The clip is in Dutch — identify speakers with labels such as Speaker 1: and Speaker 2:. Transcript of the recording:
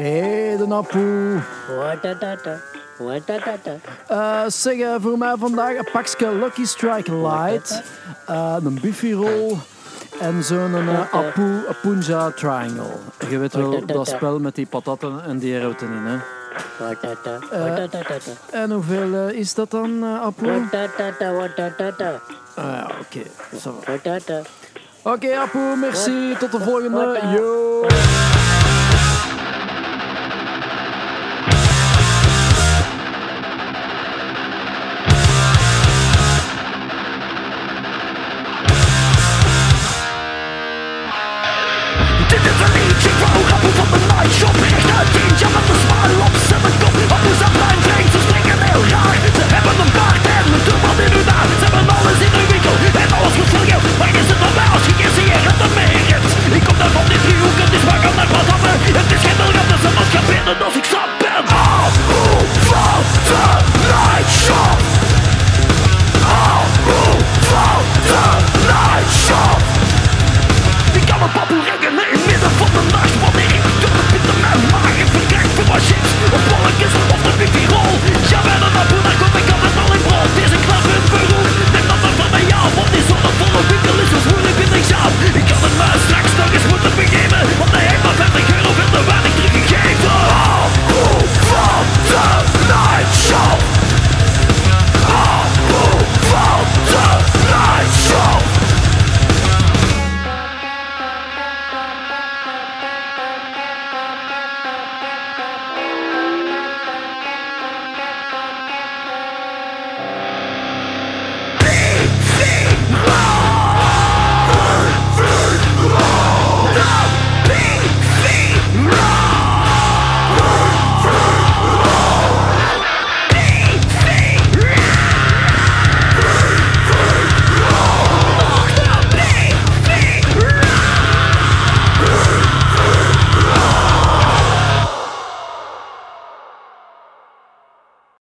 Speaker 1: Hé, de Apu.
Speaker 2: Watatata. Watatata.
Speaker 1: Eh zeg, eh, voor mij vandaag een pakje Lucky Strike Light, eh, een Biffy Roll en zo'n uh, Apu Apunja Triangle. Je weet wel, dat spel met die patatten en die routen in, hè.
Speaker 2: Watatata.
Speaker 1: En hoeveel is dat dan, Apu? Ah ja, oké. Oké, Apu, merci. Tot de volgende. Yo.
Speaker 3: Shopping!